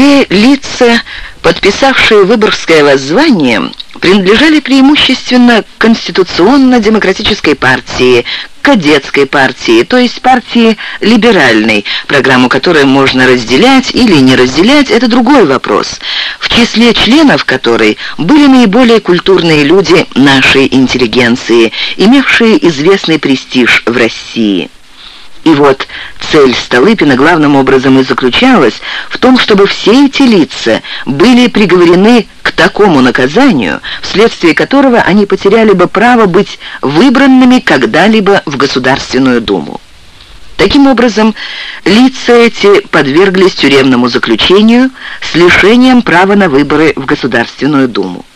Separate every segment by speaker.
Speaker 1: Все лица, подписавшие Выборгское воззвание, принадлежали преимущественно Конституционно-демократической партии, кадетской партии, то есть партии либеральной, программу которой можно разделять или не разделять, это другой вопрос, в числе членов которой были наиболее культурные люди нашей интеллигенции, имевшие известный престиж в России. И вот цель Столыпина главным образом и заключалась в том, чтобы все эти лица были приговорены к такому наказанию, вследствие которого они потеряли бы право быть выбранными когда-либо в Государственную Думу. Таким образом, лица эти подверглись тюремному заключению с лишением права на выборы в Государственную Думу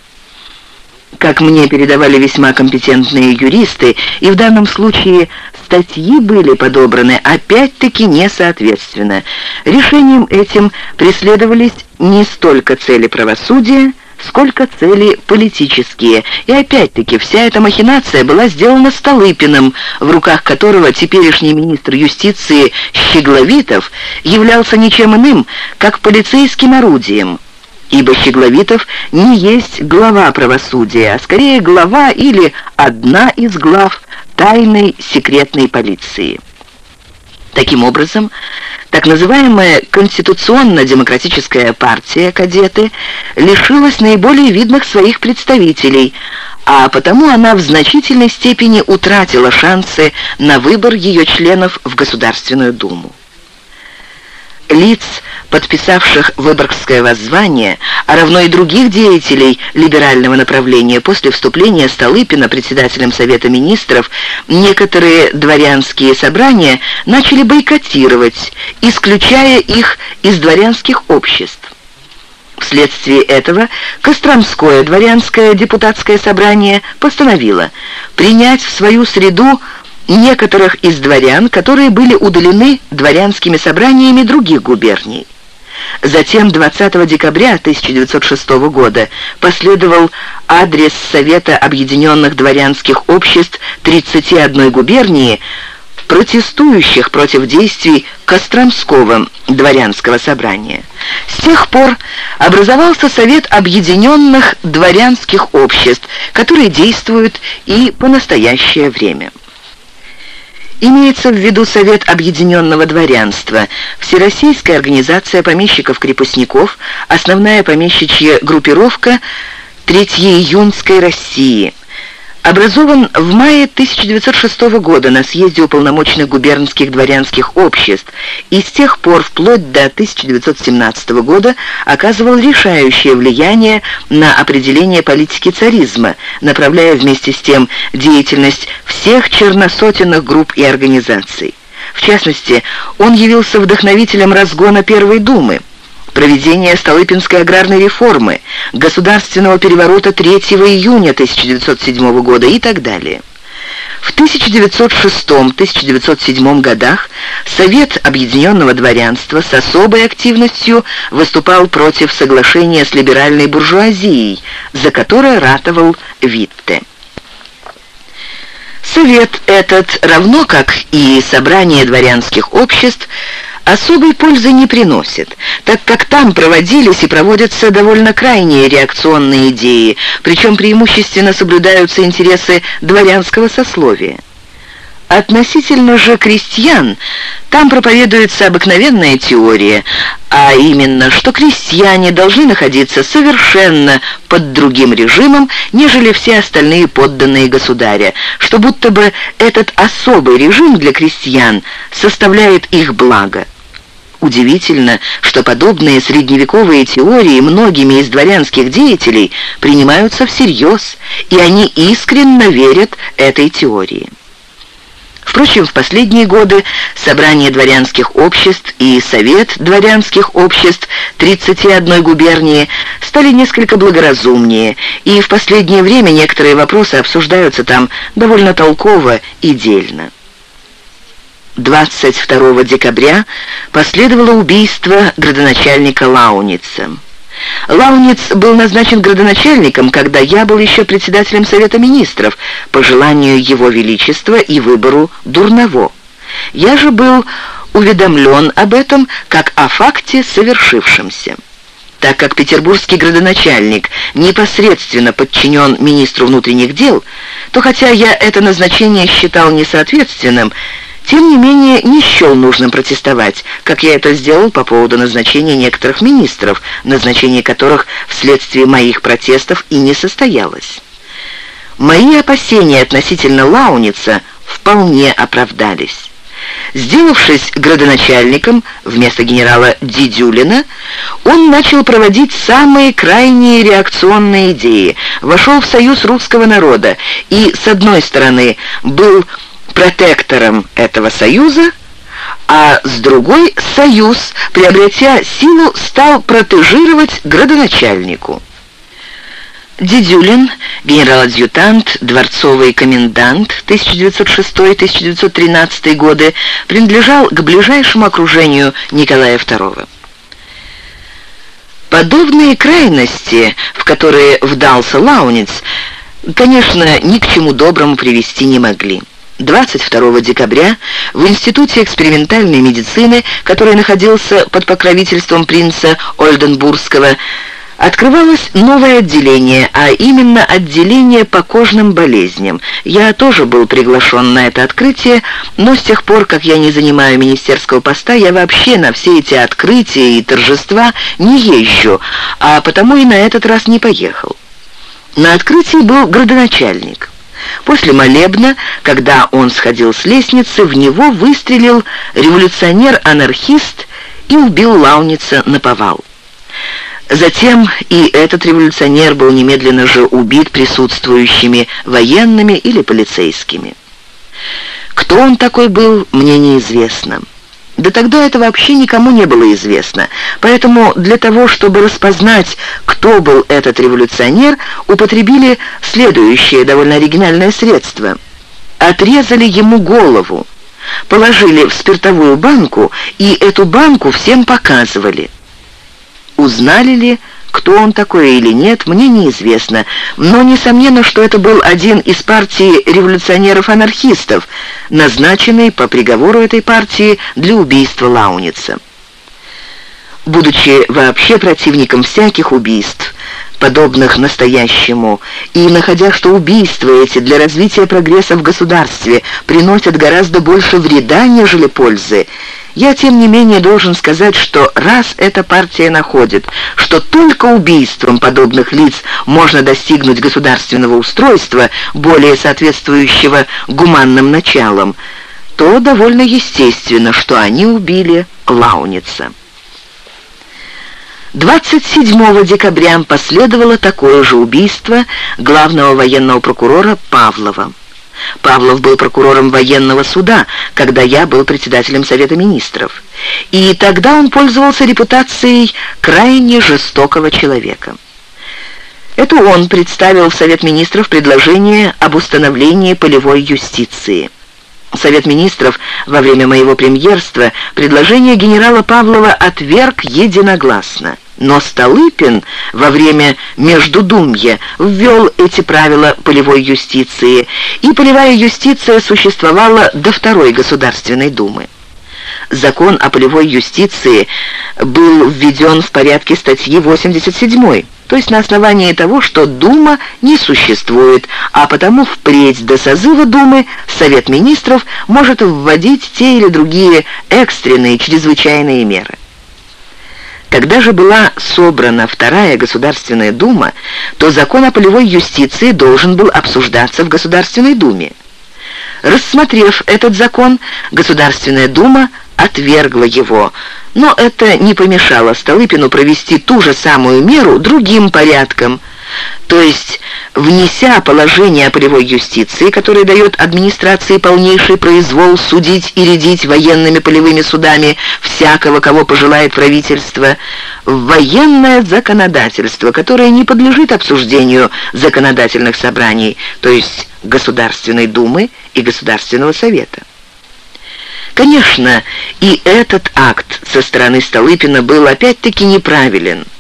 Speaker 1: как мне передавали весьма компетентные юристы, и в данном случае статьи были подобраны опять-таки несоответственно. Решением этим преследовались не столько цели правосудия, сколько цели политические. И опять-таки вся эта махинация была сделана Столыпиным, в руках которого теперешний министр юстиции Щегловитов являлся ничем иным, как полицейским орудием ибо Щегловитов не есть глава правосудия, а скорее глава или одна из глав тайной секретной полиции. Таким образом, так называемая Конституционно-демократическая партия «Кадеты» лишилась наиболее видных своих представителей, а потому она в значительной степени утратила шансы на выбор ее членов в Государственную Думу. Лиц, подписавших Выборгское воззвание, а равно и других деятелей либерального направления после вступления Столыпина председателем Совета Министров, некоторые дворянские собрания начали бойкотировать, исключая их из дворянских обществ. Вследствие этого Костромское дворянское депутатское собрание постановило принять в свою среду некоторых из дворян, которые были удалены дворянскими собраниями других губерний. Затем 20 декабря 1906 года последовал адрес Совета Объединенных Дворянских Обществ 31 губернии, протестующих против действий Костромского дворянского собрания. С тех пор образовался Совет Объединенных Дворянских Обществ, который действует и по настоящее время. Имеется в виду Совет Объединенного Дворянства, Всероссийская организация помещиков-крепостников, основная помещичья группировка Третьеиюньской России – Образован в мае 1906 года на съезде уполномоченных губернских дворянских обществ и с тех пор вплоть до 1917 года оказывал решающее влияние на определение политики царизма, направляя вместе с тем деятельность всех черносотенных групп и организаций. В частности, он явился вдохновителем разгона Первой Думы – проведения Столыпинской аграрной реформы, государственного переворота 3 июня 1907 года и так далее. В 1906-1907 годах Совет Объединенного Дворянства с особой активностью выступал против соглашения с либеральной буржуазией, за которое ратовал Витте. Совет этот, равно как и собрание дворянских обществ, особой пользы не приносит, так как там проводились и проводятся довольно крайние реакционные идеи, причем преимущественно соблюдаются интересы дворянского сословия. Относительно же крестьян, там проповедуется обыкновенная теория, а именно, что крестьяне должны находиться совершенно под другим режимом, нежели все остальные подданные государя, что будто бы этот особый режим для крестьян составляет их благо. Удивительно, что подобные средневековые теории многими из дворянских деятелей принимаются всерьез, и они искренне верят этой теории. Впрочем, в последние годы собрание дворянских обществ и Совет дворянских обществ 31 губернии стали несколько благоразумнее, и в последнее время некоторые вопросы обсуждаются там довольно толково и дельно. 22 декабря последовало убийство градоначальника Лауница. Лауниц был назначен градоначальником, когда я был еще председателем Совета Министров, по желанию Его Величества и выбору Дурново. Я же был уведомлен об этом как о факте совершившемся. так как петербургский градоначальник непосредственно подчинен министру внутренних дел, то хотя я это назначение считал несоответственным, тем не менее не счел нужным протестовать, как я это сделал по поводу назначения некоторых министров, назначение которых вследствие моих протестов и не состоялось. Мои опасения относительно Лауница вполне оправдались. Сделавшись градоначальником вместо генерала Дидюлина, он начал проводить самые крайние реакционные идеи, вошел в союз русского народа и, с одной стороны, был протектором этого союза, а с другой союз, приобретя силу, стал протежировать градоначальнику. Дедюлин, генерал-адъютант, дворцовый комендант 1906-1913 годы, принадлежал к ближайшему окружению Николая II. Подобные крайности, в которые вдался Лауниц, конечно, ни к чему доброму привести не могли. 22 декабря в Институте экспериментальной медицины, который находился под покровительством принца Ольденбургского, Открывалось новое отделение, а именно отделение по кожным болезням. Я тоже был приглашен на это открытие, но с тех пор, как я не занимаю министерского поста, я вообще на все эти открытия и торжества не езжу, а потому и на этот раз не поехал. На открытии был градоначальник. После молебна, когда он сходил с лестницы, в него выстрелил революционер-анархист и убил Лауница на повал. Затем и этот революционер был немедленно же убит присутствующими военными или полицейскими. Кто он такой был, мне неизвестно. Да тогда это вообще никому не было известно. Поэтому для того, чтобы распознать, кто был этот революционер, употребили следующее довольно оригинальное средство. Отрезали ему голову, положили в спиртовую банку, и эту банку всем показывали. Узнали ли, кто он такой или нет, мне неизвестно, но несомненно, что это был один из партии революционеров-анархистов, назначенный по приговору этой партии для убийства Лауница. Будучи вообще противником всяких убийств, подобных настоящему, и находя, что убийства эти для развития прогресса в государстве приносят гораздо больше вреда, нежели пользы, я, тем не менее, должен сказать, что раз эта партия находит, что только убийством подобных лиц можно достигнуть государственного устройства, более соответствующего гуманным началам, то довольно естественно, что они убили Лауница. 27 декабря последовало такое же убийство главного военного прокурора Павлова. Павлов был прокурором военного суда, когда я был председателем Совета Министров. И тогда он пользовался репутацией крайне жестокого человека. Это он представил в Совет Министров предложение об установлении полевой юстиции. Совет Министров во время моего премьерства предложение генерала Павлова отверг единогласно. Но Столыпин во время Междудумья ввел эти правила полевой юстиции, и полевая юстиция существовала до Второй Государственной Думы. Закон о полевой юстиции был введен в порядке статьи 87 то есть на основании того, что Дума не существует, а потому впредь до созыва Думы Совет Министров может вводить те или другие экстренные чрезвычайные меры. Когда же была собрана Вторая Государственная Дума, то закон о полевой юстиции должен был обсуждаться в Государственной Думе. Рассмотрев этот закон, Государственная Дума отвергла его, но это не помешало Столыпину провести ту же самую меру другим порядком – то есть внеся положение о полевой юстиции, которое дает администрации полнейший произвол судить и рядить военными полевыми судами всякого, кого пожелает правительство, военное законодательство, которое не подлежит обсуждению законодательных собраний, то есть Государственной Думы и Государственного Совета. Конечно, и этот акт со стороны Столыпина был опять-таки неправилен –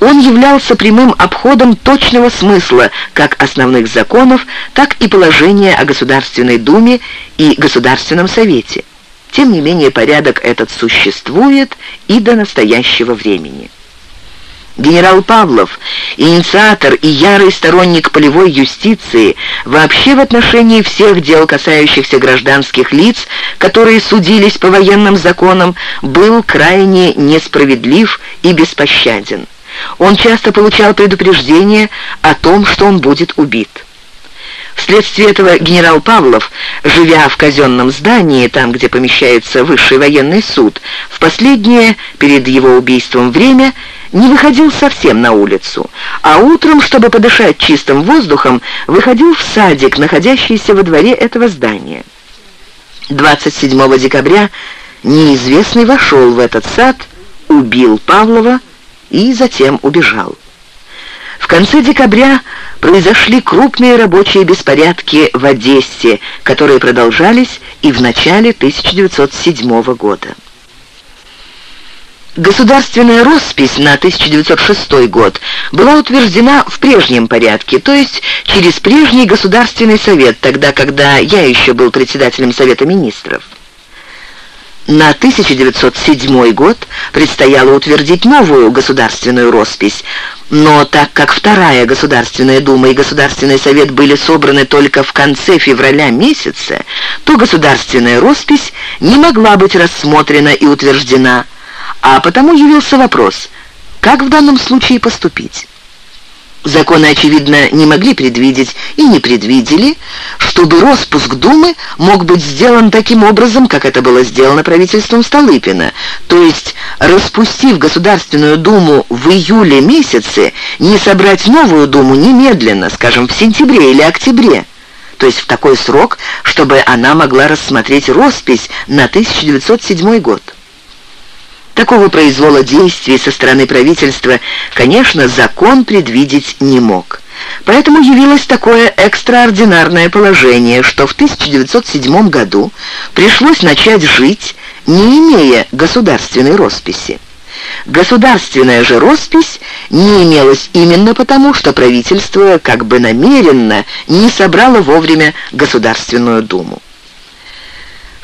Speaker 1: он являлся прямым обходом точного смысла как основных законов, так и положения о Государственной Думе и Государственном Совете. Тем не менее, порядок этот существует и до настоящего времени. Генерал Павлов, инициатор и ярый сторонник полевой юстиции, вообще в отношении всех дел, касающихся гражданских лиц, которые судились по военным законам, был крайне несправедлив и беспощаден. Он часто получал предупреждение о том, что он будет убит. Вследствие этого генерал Павлов, живя в казенном здании, там, где помещается высший военный суд, в последнее, перед его убийством время, не выходил совсем на улицу, а утром, чтобы подышать чистым воздухом, выходил в садик, находящийся во дворе этого здания. 27 декабря неизвестный вошел в этот сад, убил Павлова и затем убежал. В конце декабря произошли крупные рабочие беспорядки в Одессе, которые продолжались и в начале 1907 года. Государственная роспись на 1906 год была утверждена в прежнем порядке, то есть через прежний Государственный совет, тогда, когда я еще был председателем Совета министров. На 1907 год предстояло утвердить новую государственную роспись, но так как Вторая Государственная Дума и Государственный Совет были собраны только в конце февраля месяца, то государственная роспись не могла быть рассмотрена и утверждена, а потому явился вопрос, как в данном случае поступить. Законы, очевидно, не могли предвидеть и не предвидели, чтобы распуск Думы мог быть сделан таким образом, как это было сделано правительством Столыпина, то есть, распустив Государственную Думу в июле месяце, не собрать новую Думу немедленно, скажем, в сентябре или октябре, то есть в такой срок, чтобы она могла рассмотреть роспись на 1907 год. Такого произвола действий со стороны правительства, конечно, закон предвидеть не мог. Поэтому явилось такое экстраординарное положение, что в 1907 году пришлось начать жить, не имея государственной росписи. Государственная же роспись не имелась именно потому, что правительство как бы намеренно не собрало вовремя Государственную Думу.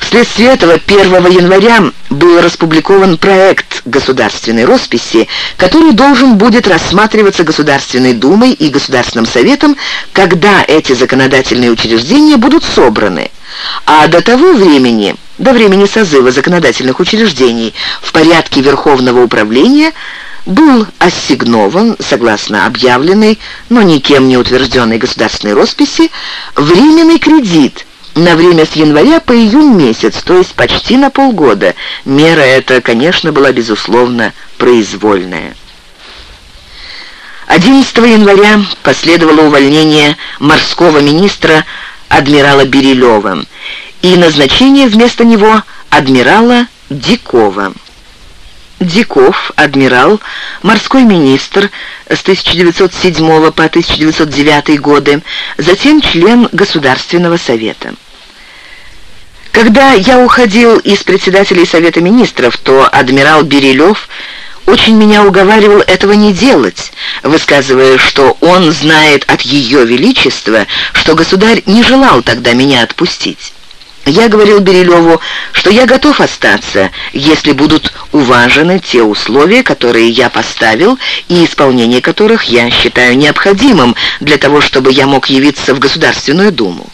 Speaker 1: Вследствие этого 1 января был распубликован проект государственной росписи, который должен будет рассматриваться Государственной Думой и Государственным Советом, когда эти законодательные учреждения будут собраны. А до того времени, до времени созыва законодательных учреждений, в порядке Верховного управления был ассигнован, согласно объявленной, но никем не утвержденной государственной росписи, временный кредит – на время с января по июнь месяц, то есть почти на полгода. Мера эта, конечно, была, безусловно, произвольная. 11 января последовало увольнение морского министра адмирала Берилева и назначение вместо него адмирала Дикова. Диков, адмирал, морской министр с 1907 по 1909 годы, затем член Государственного совета. Когда я уходил из председателей Совета Министров, то адмирал Берилев очень меня уговаривал этого не делать, высказывая, что он знает от Ее Величества, что государь не желал тогда меня отпустить. Я говорил Берилеву, что я готов остаться, если будут уважены те условия, которые я поставил, и исполнение которых я считаю необходимым для того, чтобы я мог явиться в Государственную Думу.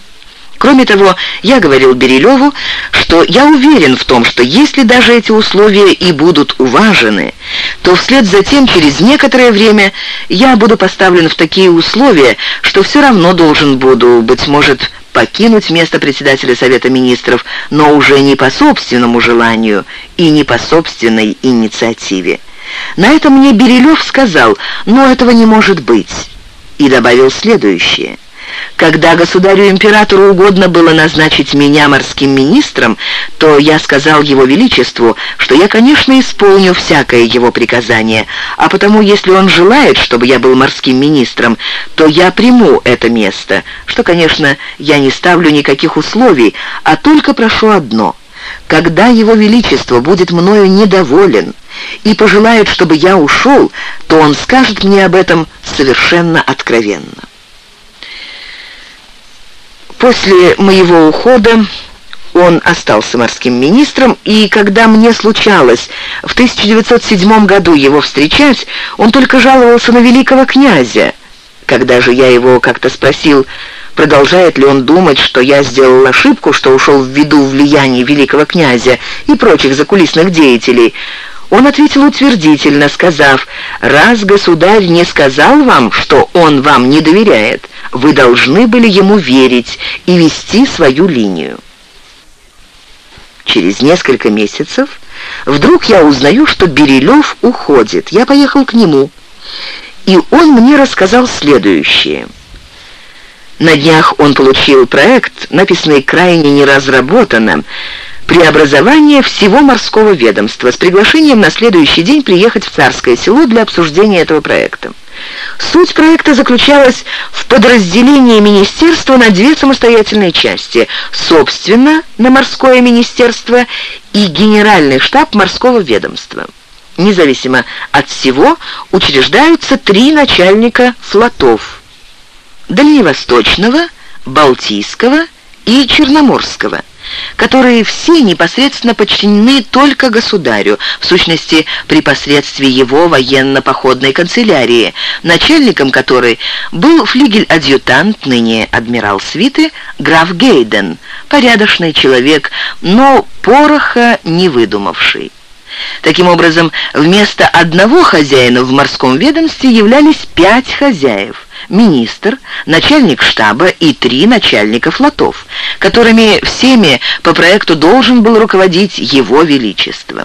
Speaker 1: Кроме того, я говорил Берилеву, что я уверен в том, что если даже эти условия и будут уважены, то вслед за тем через некоторое время я буду поставлен в такие условия, что все равно должен буду, быть может, покинуть место председателя Совета Министров, но уже не по собственному желанию и не по собственной инициативе. На это мне Берилев сказал, но этого не может быть, и добавил следующее – когда государю-императору угодно было назначить меня морским министром, то я сказал его величеству, что я, конечно, исполню всякое его приказание, а потому, если он желает, чтобы я был морским министром, то я приму это место, что, конечно, я не ставлю никаких условий, а только прошу одно — когда Его Величество будет мною недоволен и пожелает, чтобы я ушел, то он скажет мне об этом совершенно откровенно. После моего ухода он остался морским министром, и когда мне случалось в 1907 году его встречать, он только жаловался на великого князя. Когда же я его как-то спросил, продолжает ли он думать, что я сделал ошибку, что ушел в виду влияния великого князя и прочих закулисных деятелей, он ответил утвердительно, сказав, «Раз государь не сказал вам, что он вам не доверяет, вы должны были ему верить и вести свою линию». Через несколько месяцев вдруг я узнаю, что Берилев уходит. Я поехал к нему, и он мне рассказал следующее. На днях он получил проект, написанный крайне неразработанным, преобразование всего морского ведомства с приглашением на следующий день приехать в Царское село для обсуждения этого проекта. Суть проекта заключалась в подразделении министерства на две самостоятельные части, собственно, на морское министерство и генеральный штаб морского ведомства. Независимо от всего учреждаются три начальника флотов – Дальневосточного, Балтийского и Черноморского – которые все непосредственно подчинены только государю, в сущности, при посредстве его военно-походной канцелярии, начальником которой был флигель-адъютант, ныне адмирал свиты, граф Гейден, порядочный человек, но пороха не выдумавший. Таким образом, вместо одного хозяина в морском ведомстве являлись пять хозяев – министр, начальник штаба и три начальника флотов, которыми всеми по проекту должен был руководить его величество.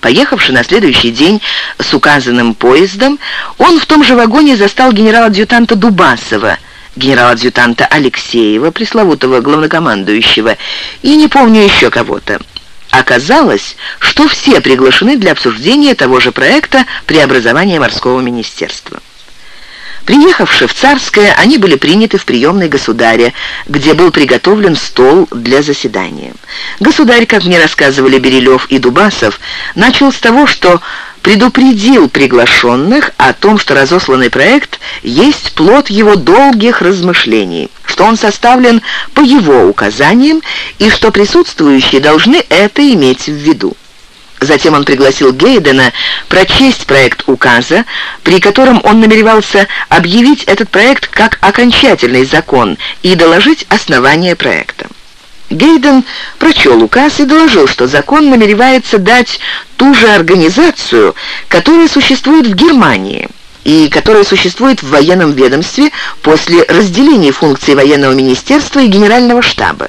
Speaker 1: Поехавший на следующий день с указанным поездом, он в том же вагоне застал генерал-адъютанта Дубасова, генерал-адъютанта Алексеева, пресловутого главнокомандующего, и не помню еще кого-то. Оказалось, что все приглашены для обсуждения того же проекта преобразования морского министерства. Приехавши в Царское, они были приняты в приемной государя, где был приготовлен стол для заседания. Государь, как мне рассказывали Берилев и Дубасов, начал с того, что предупредил приглашенных о том, что разосланный проект есть плод его долгих размышлений, что он составлен по его указаниям и что присутствующие должны это иметь в виду. Затем он пригласил Гейдена прочесть проект указа, при котором он намеревался объявить этот проект как окончательный закон и доложить основания проекта. Гейден прочел указ и доложил, что закон намеревается дать ту же организацию, которая существует в Германии и которая существует в военном ведомстве после разделения функций военного министерства и генерального штаба.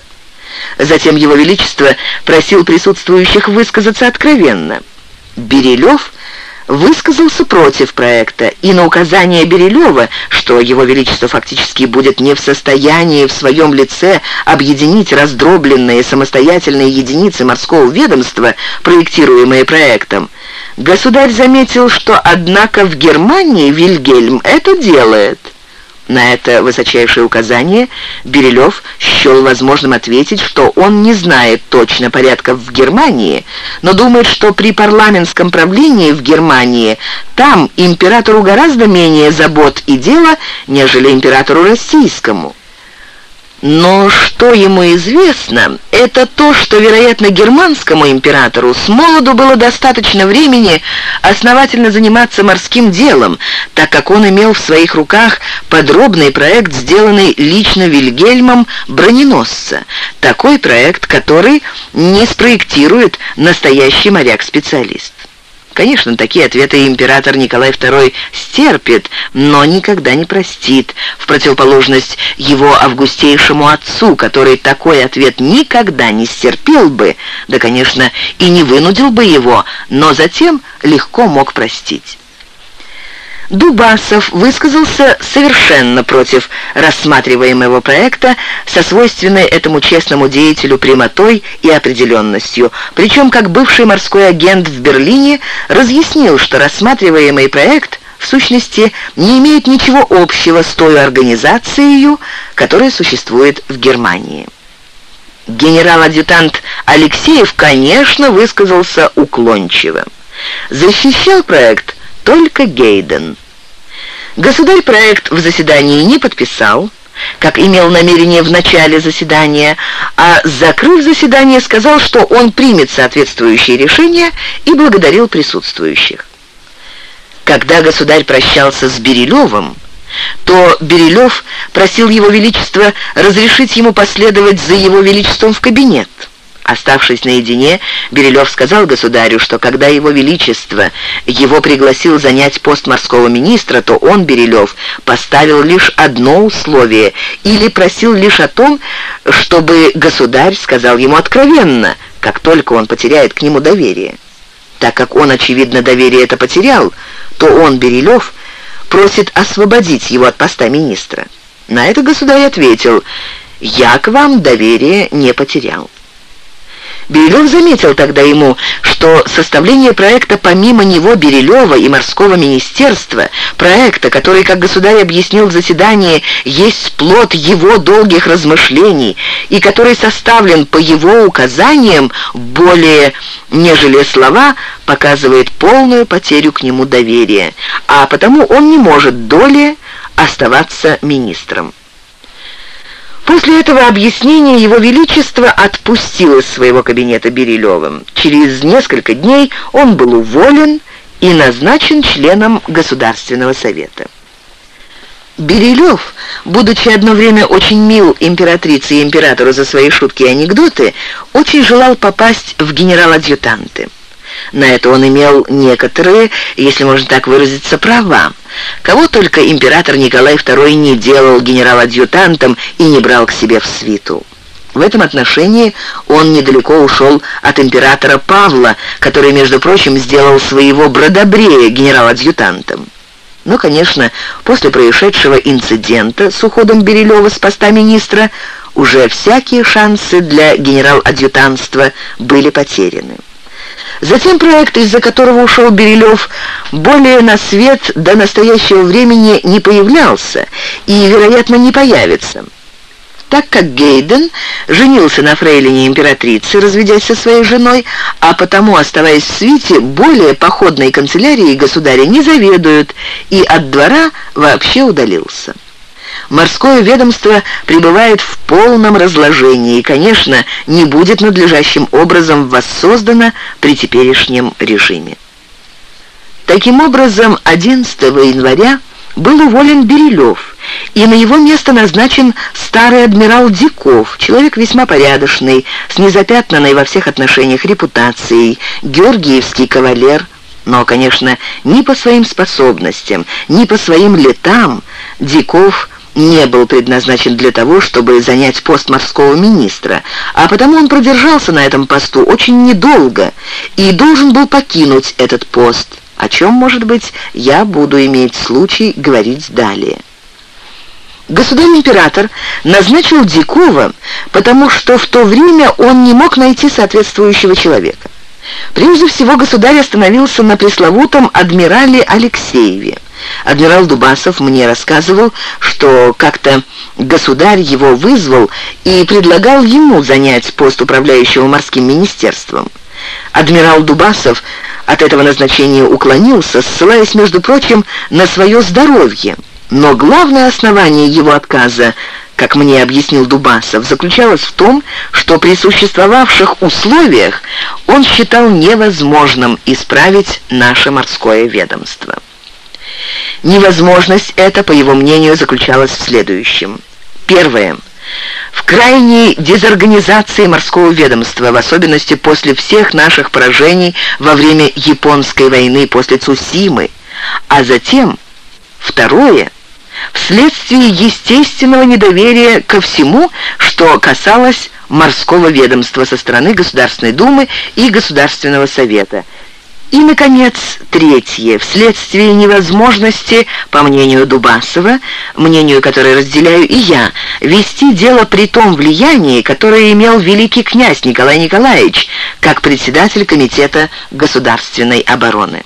Speaker 1: Затем Его Величество просил присутствующих высказаться откровенно. Берилев высказался против проекта, и на указание Берилева, что Его Величество фактически будет не в состоянии в своем лице объединить раздробленные самостоятельные единицы морского ведомства, проектируемые проектом, государь заметил, что, однако, в Германии Вильгельм это делает – на это высочайшее указание Берилев счел возможным ответить, что он не знает точно порядков в Германии, но думает, что при парламентском правлении в Германии там императору гораздо менее забот и дела, нежели императору российскому. Но что ему известно, это то, что, вероятно, германскому императору с молоду было достаточно времени основательно заниматься морским делом, так как он имел в своих руках подробный проект, сделанный лично Вильгельмом броненосца. Такой проект, который не спроектирует настоящий моряк-специалист. Конечно, такие ответы император Николай II стерпит, но никогда не простит, в противоположность его августейшему отцу, который такой ответ никогда не стерпел бы, да, конечно, и не вынудил бы его, но затем легко мог простить. Дубасов высказался совершенно против рассматриваемого проекта со свойственной этому честному деятелю прямотой и определенностью. Причем, как бывший морской агент в Берлине, разъяснил, что рассматриваемый проект в сущности не имеет ничего общего с той организацией, которая существует в Германии. Генерал-адъютант Алексеев, конечно, высказался уклончиво. Защищал проект только Гейден. Государь проект в заседании не подписал, как имел намерение в начале заседания, а, закрыв заседание, сказал, что он примет соответствующие решения и благодарил присутствующих. Когда государь прощался с Берилевым, то Берилев просил его величество разрешить ему последовать за его величеством в кабинет. Оставшись наедине, Берилев сказал государю, что когда его величество его пригласил занять пост морского министра, то он, Берилев, поставил лишь одно условие или просил лишь о том, чтобы государь сказал ему откровенно, как только он потеряет к нему доверие. Так как он, очевидно, доверие это потерял, то он, Берилев, просит освободить его от поста министра. На это государь ответил, «Я к вам доверие не потерял». Берилев заметил тогда ему, что составление проекта помимо него Берилева и морского министерства, проекта, который, как государь объяснил в заседании, есть плод его долгих размышлений и который составлен по его указаниям более нежели слова, показывает полную потерю к нему доверия, а потому он не может доле оставаться министром. После этого объяснения Его Величество отпустил из своего кабинета Берилевым. Через несколько дней он был уволен и назначен членом Государственного совета. Берилев, будучи одно время очень мил императрице и императору за свои шутки и анекдоты, очень желал попасть в генерал-адъютанты. На это он имел некоторые, если можно так выразиться, права. Кого только император Николай II не делал генерал-адъютантом и не брал к себе в свиту. В этом отношении он недалеко ушел от императора Павла, который, между прочим, сделал своего бродобрея генерал-адъютантом. Но, конечно, после происшедшего инцидента с уходом Берилева с поста министра уже всякие шансы для генерал-адъютантства были потеряны. Затем проект, из-за которого ушел Берилев, более на свет до настоящего времени не появлялся и, вероятно, не появится. Так как Гейден женился на фрейлине императрицы, разведясь со своей женой, а потому, оставаясь в свите, более походной канцелярии государя не заведуют и от двора вообще удалился морское ведомство пребывает в полном разложении и, конечно, не будет надлежащим образом воссоздано при теперешнем режиме. Таким образом, 11 января был уволен Берилев, и на его место назначен старый адмирал Диков, человек весьма порядочный, с незапятнанной во всех отношениях репутацией, георгиевский кавалер, но, конечно, ни по своим способностям, ни по своим летам Диков не был предназначен для того, чтобы занять пост морского министра, а потому он продержался на этом посту очень недолго и должен был покинуть этот пост, о чем, может быть, я буду иметь случай говорить далее. Государь-император назначил Дикова, потому что в то время он не мог найти соответствующего человека. Прежде всего, государь остановился на пресловутом адмирале Алексееве. Адмирал Дубасов мне рассказывал, что как-то государь его вызвал и предлагал ему занять пост управляющего морским министерством. Адмирал Дубасов от этого назначения уклонился, ссылаясь, между прочим, на свое здоровье. Но главное основание его отказа, как мне объяснил Дубасов, заключалось в том, что при существовавших условиях он считал невозможным исправить наше морское ведомство. Невозможность эта, по его мнению, заключалась в следующем. Первое. В крайней дезорганизации морского ведомства, в особенности после всех наших поражений во время Японской войны после Цусимы, а затем, второе, вследствие естественного недоверия ко всему, что касалось морского ведомства со стороны Государственной Думы и Государственного Совета – и, наконец, третье, вследствие невозможности, по мнению Дубасова, мнению, которое разделяю и я, вести дело при том влиянии, которое имел великий князь Николай Николаевич, как председатель Комитета государственной обороны.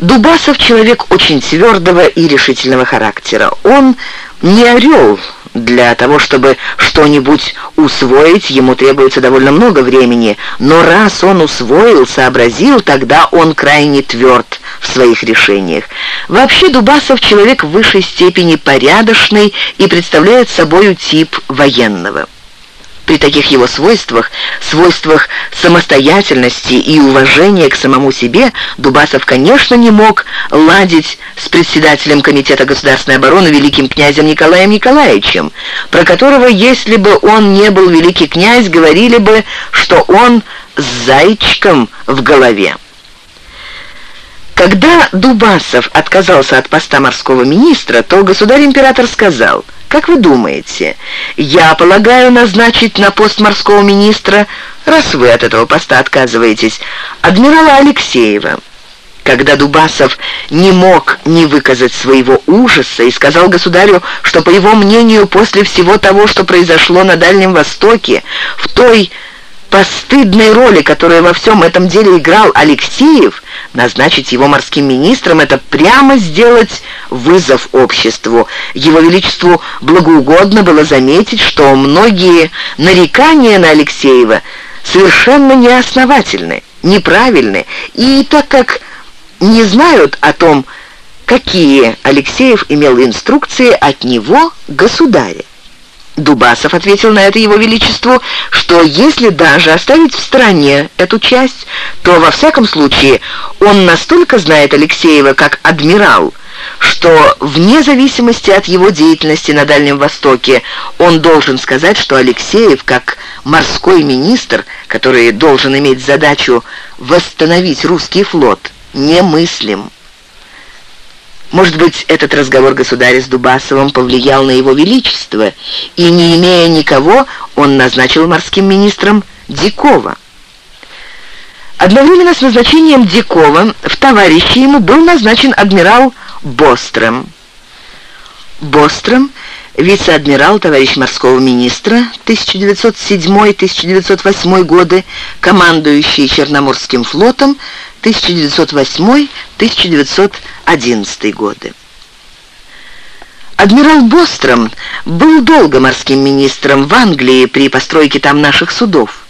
Speaker 1: Дубасов человек очень твердого и решительного характера. Он не орел, для того, чтобы что-нибудь усвоить, ему требуется довольно много времени, но раз он усвоил, сообразил, тогда он крайне тверд в своих решениях. Вообще Дубасов человек в высшей степени порядочный и представляет собою тип военного. При таких его свойствах, свойствах самостоятельности и уважения к самому себе, Дубасов, конечно, не мог ладить с председателем Комитета государственной обороны великим князем Николаем Николаевичем, про которого, если бы он не был великий князь, говорили бы, что он с зайчиком в голове. Когда Дубасов отказался от поста морского министра, то государь-император сказал, «Как вы думаете, я полагаю назначить на пост морского министра, раз вы от этого поста отказываетесь, адмирала Алексеева?» Когда Дубасов не мог не выказать своего ужаса и сказал государю, что, по его мнению, после всего того, что произошло на Дальнем Востоке, в той постыдной роли, которую во всем этом деле играл Алексеев, назначить его морским министром — это прямо сделать вызов обществу. Его Величеству благоугодно было заметить, что многие нарекания на Алексеева совершенно неосновательны, неправильны, и так как не знают о том, какие Алексеев имел инструкции от него государя. Дубасов ответил на это его величеству, что если даже оставить в стороне эту часть, то во всяком случае он настолько знает Алексеева как адмирал, что вне зависимости от его деятельности на Дальнем Востоке он должен сказать, что Алексеев как морской министр, который должен иметь задачу восстановить русский флот, немыслим. Может быть, этот разговор государя с Дубасовым повлиял на его величество, и, не имея никого, он назначил морским министром Дикова. Одновременно с назначением Дикова в товарищи ему был назначен адмирал Бостром. Бостром вице-адмирал, товарищ морского министра 1907-1908 годы, командующий Черноморским флотом 1908-1911 годы. Адмирал Бостром был долго морским министром в Англии при постройке там наших судов.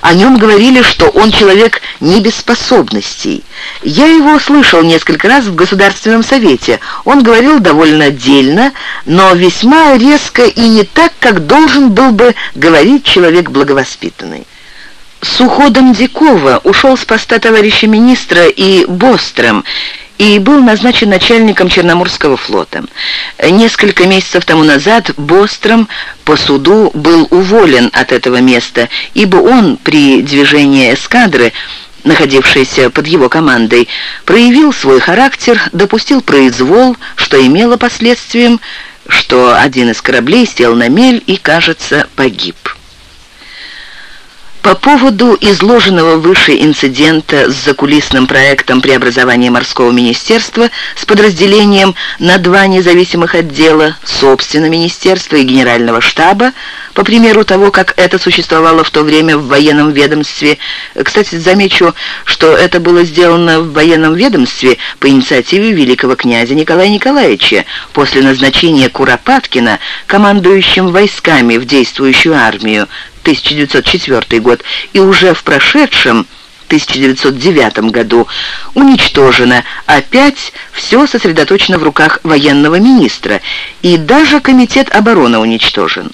Speaker 1: О нем говорили, что он человек не без способностей. Я его слышал несколько раз в Государственном совете. Он говорил довольно дельно, но весьма резко и не так, как должен был бы говорить человек благовоспитанный. С уходом Дикова ушел с поста товарища министра и Бостром, и был назначен начальником Черноморского флота. Несколько месяцев тому назад Бостром по суду был уволен от этого места, ибо он при движении эскадры находившийся под его командой, проявил свой характер, допустил произвол, что имело последствием, что один из кораблей сел на мель и, кажется, погиб. По поводу изложенного выше инцидента с закулисным проектом преобразования морского министерства с подразделением на два независимых отдела, собственно, министерства и генерального штаба, по примеру того, как это существовало в то время в военном ведомстве. Кстати, замечу, что это было сделано в военном ведомстве по инициативе великого князя Николая Николаевича после назначения Куропаткина командующим войсками в действующую армию 1904 год, и уже в прошедшем 1909 году уничтожено. Опять все сосредоточено в руках военного министра, и даже комитет обороны уничтожен.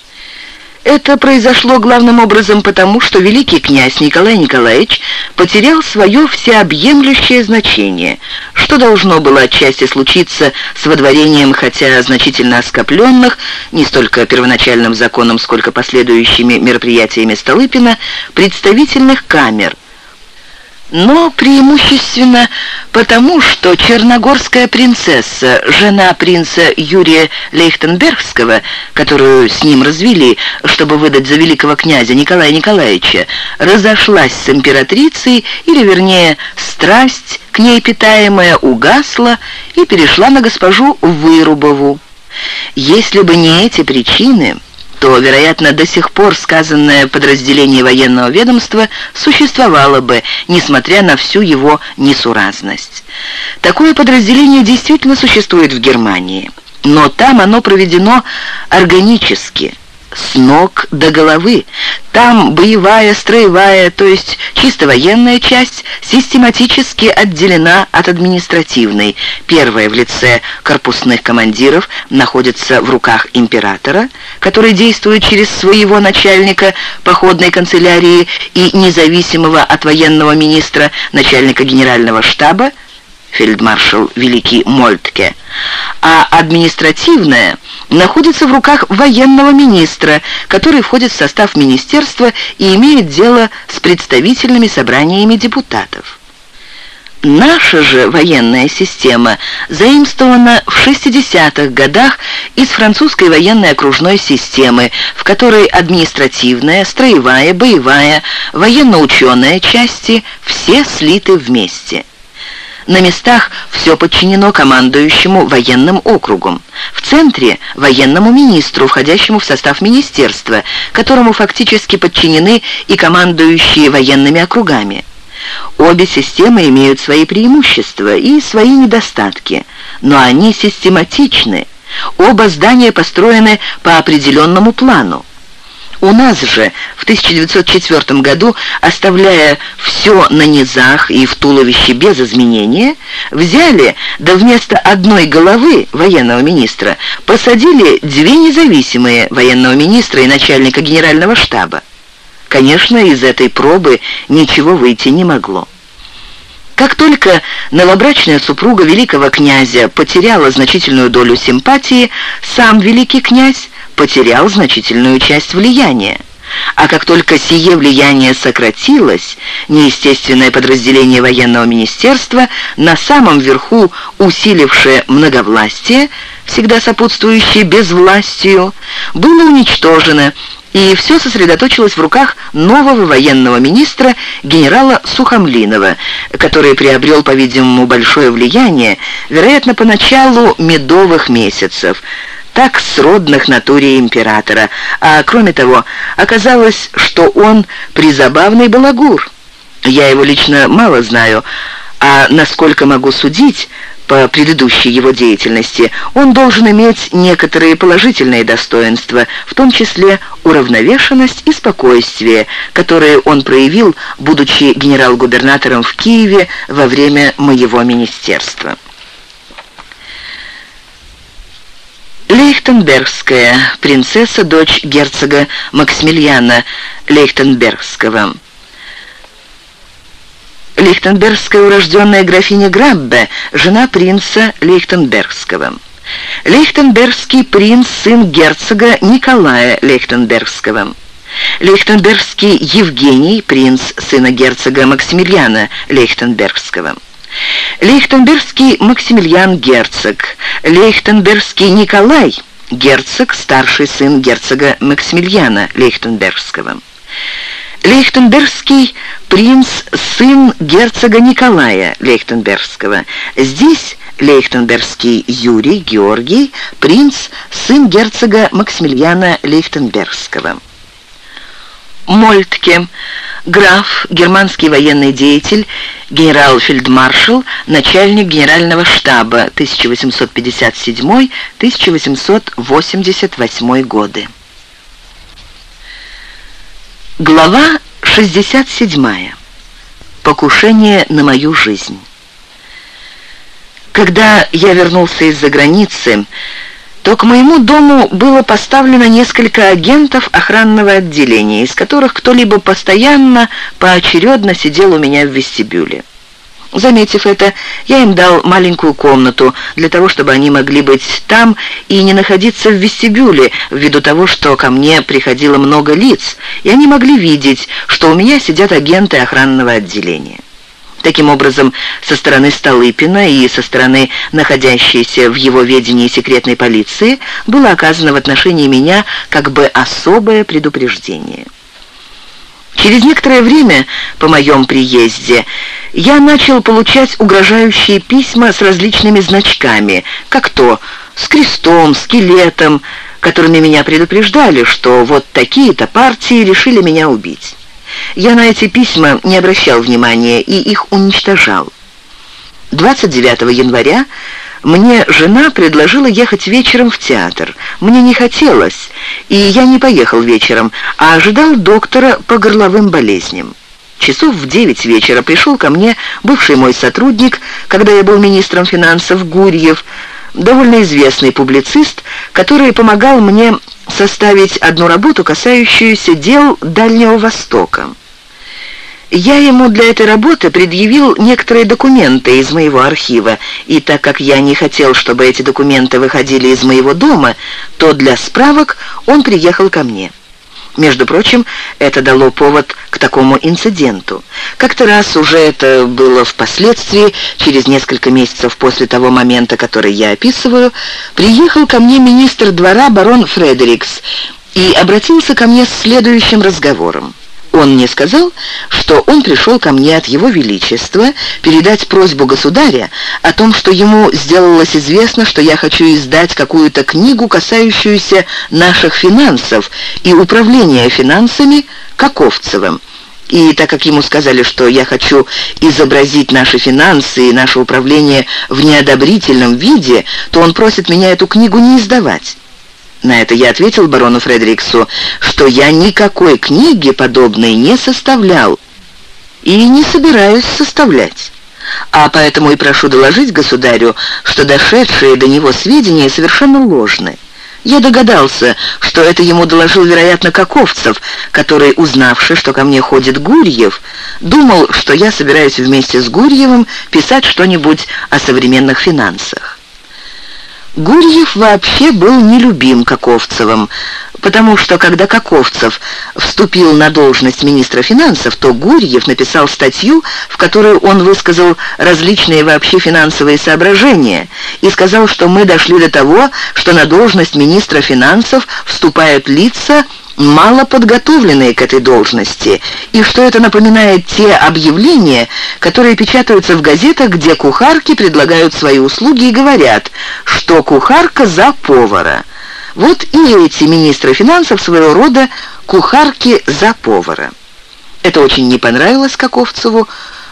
Speaker 1: Это произошло главным образом потому, что великий князь Николай Николаевич потерял свое всеобъемлющее значение, что должно было отчасти случиться с водворением, хотя значительно оскопленных, не столько первоначальным законом, сколько последующими мероприятиями Столыпина, представительных камер – но преимущественно потому, что черногорская принцесса, жена принца Юрия Лейхтенбергского, которую с ним развели, чтобы выдать за великого князя Николая Николаевича, разошлась с императрицей, или, вернее, страсть к ней питаемая угасла и перешла на госпожу Вырубову. Если бы не эти причины то, вероятно, до сих пор сказанное подразделение военного ведомства существовало бы, несмотря на всю его несуразность. Такое подразделение действительно существует в Германии, но там оно проведено органически, с ног до головы. Там боевая, строевая, то есть чисто военная часть систематически отделена от административной. Первая в лице корпусных командиров находится в руках императора, который действует через своего начальника походной канцелярии и независимого от военного министра начальника генерального штаба, фельдмаршал Великий Мольтке, а административная находится в руках военного министра, который входит в состав министерства и имеет дело с представительными собраниями депутатов. Наша же военная система заимствована в 60-х годах из французской военной окружной системы, в которой административная, строевая, боевая, военно-ученая части все слиты вместе. На местах все подчинено командующему военным округом. В центре – военному министру, входящему в состав министерства, которому фактически подчинены и командующие военными округами. Обе системы имеют свои преимущества и свои недостатки, но они систематичны. Оба здания построены по определенному плану. У нас же в 1904 году, оставляя все на низах и в туловище без изменения, взяли, да вместо одной головы военного министра посадили две независимые военного министра и начальника генерального штаба. Конечно, из этой пробы ничего выйти не могло. Как только новобрачная супруга великого князя потеряла значительную долю симпатии, сам великий князь потерял значительную часть влияния. А как только сие влияние сократилось, неестественное подразделение военного министерства, на самом верху усилившее многовластие, всегда сопутствующее безвластию, было уничтожено, и все сосредоточилось в руках нового военного министра генерала Сухомлинова, который приобрел, по-видимому, большое влияние, вероятно, по началу медовых месяцев – так сродных натуре императора, а кроме того, оказалось, что он призабавный балагур. Я его лично мало знаю, а насколько могу судить, по предыдущей его деятельности, он должен иметь некоторые положительные достоинства, в том числе уравновешенность и спокойствие, которые он проявил, будучи генерал-губернатором в Киеве во время моего министерства. Лейхтенбергская, принцесса, дочь герцога Максимилиана Лейхтенбергского. Лейхтенбергская урожденная графиня Граббе, жена принца Лейхтенбергского. Лейхтенбергский принц, сын герцога Николая Лейхтенбергского. Лейхтенбергский Евгений, принц сына герцога Максимилиана Лейхтенбергского. Лейхтенбергский Максимилиан герцог, Лейхтенбергский Николай герцог, старший сын герцога Максимилиана Лейхтенбергского. Лейхтенбергский принц, сын герцога Николая Лейхтенбергского. Здесь Лейхтенбергский Юрий Георгий, принц, сын герцога Максимилиана Лейхтенбергского. Мольтке, граф, германский военный деятель, генерал-фельдмаршал, начальник генерального штаба 1857-1888 годы. Глава 67. Покушение на мою жизнь. Когда я вернулся из-за границы, то к моему дому было поставлено несколько агентов охранного отделения, из которых кто-либо постоянно, поочередно сидел у меня в вестибюле. Заметив это, я им дал маленькую комнату для того, чтобы они могли быть там и не находиться в вестибюле, ввиду того, что ко мне приходило много лиц, и они могли видеть, что у меня сидят агенты охранного отделения. Таким образом, со стороны Столыпина и со стороны находящейся в его ведении секретной полиции было оказано в отношении меня как бы особое предупреждение. Через некоторое время по моем приезде я начал получать угрожающие письма с различными значками, как то с крестом, скелетом, которыми меня предупреждали, что вот такие-то партии решили меня убить. Я на эти письма не обращал внимания и их уничтожал. 29 января Мне жена предложила ехать вечером в театр. Мне не хотелось, и я не поехал вечером, а ожидал доктора по горловым болезням. Часов в девять вечера пришел ко мне бывший мой сотрудник, когда я был министром финансов Гурьев, довольно известный публицист, который помогал мне составить одну работу, касающуюся дел Дальнего Востока. Я ему для этой работы предъявил некоторые документы из моего архива, и так как я не хотел, чтобы эти документы выходили из моего дома, то для справок он приехал ко мне. Между прочим, это дало повод к такому инциденту. Как-то раз уже это было впоследствии, через несколько месяцев после того момента, который я описываю, приехал ко мне министр двора барон Фредерикс и обратился ко мне с следующим разговором. Он мне сказал, что он пришел ко мне от Его Величества передать просьбу государя о том, что ему сделалось известно, что я хочу издать какую-то книгу, касающуюся наших финансов и управления финансами Каковцевым. И так как ему сказали, что я хочу изобразить наши финансы и наше управление в неодобрительном виде, то он просит меня эту книгу не издавать. На это я ответил барону Фредериксу, что я никакой книги подобной не составлял и не собираюсь составлять. А поэтому и прошу доложить государю, что дошедшие до него сведения совершенно ложны. Я догадался, что это ему доложил, вероятно, Каковцев, который, узнавший, что ко мне ходит Гурьев, думал, что я собираюсь вместе с Гурьевым писать что-нибудь о современных финансах. Гурьев вообще был нелюбим Каковцевым, потому что когда Каковцев вступил на должность министра финансов, то Гурьев написал статью, в которой он высказал различные вообще финансовые соображения и сказал, что мы дошли до того, что на должность министра финансов вступают лица, мало подготовленные к этой должности, и что это напоминает те объявления, которые печатаются в газетах, где кухарки предлагают свои услуги и говорят, что кухарка за повара. Вот и эти министры финансов своего рода кухарки за повара. Это очень не понравилось Каковцеву,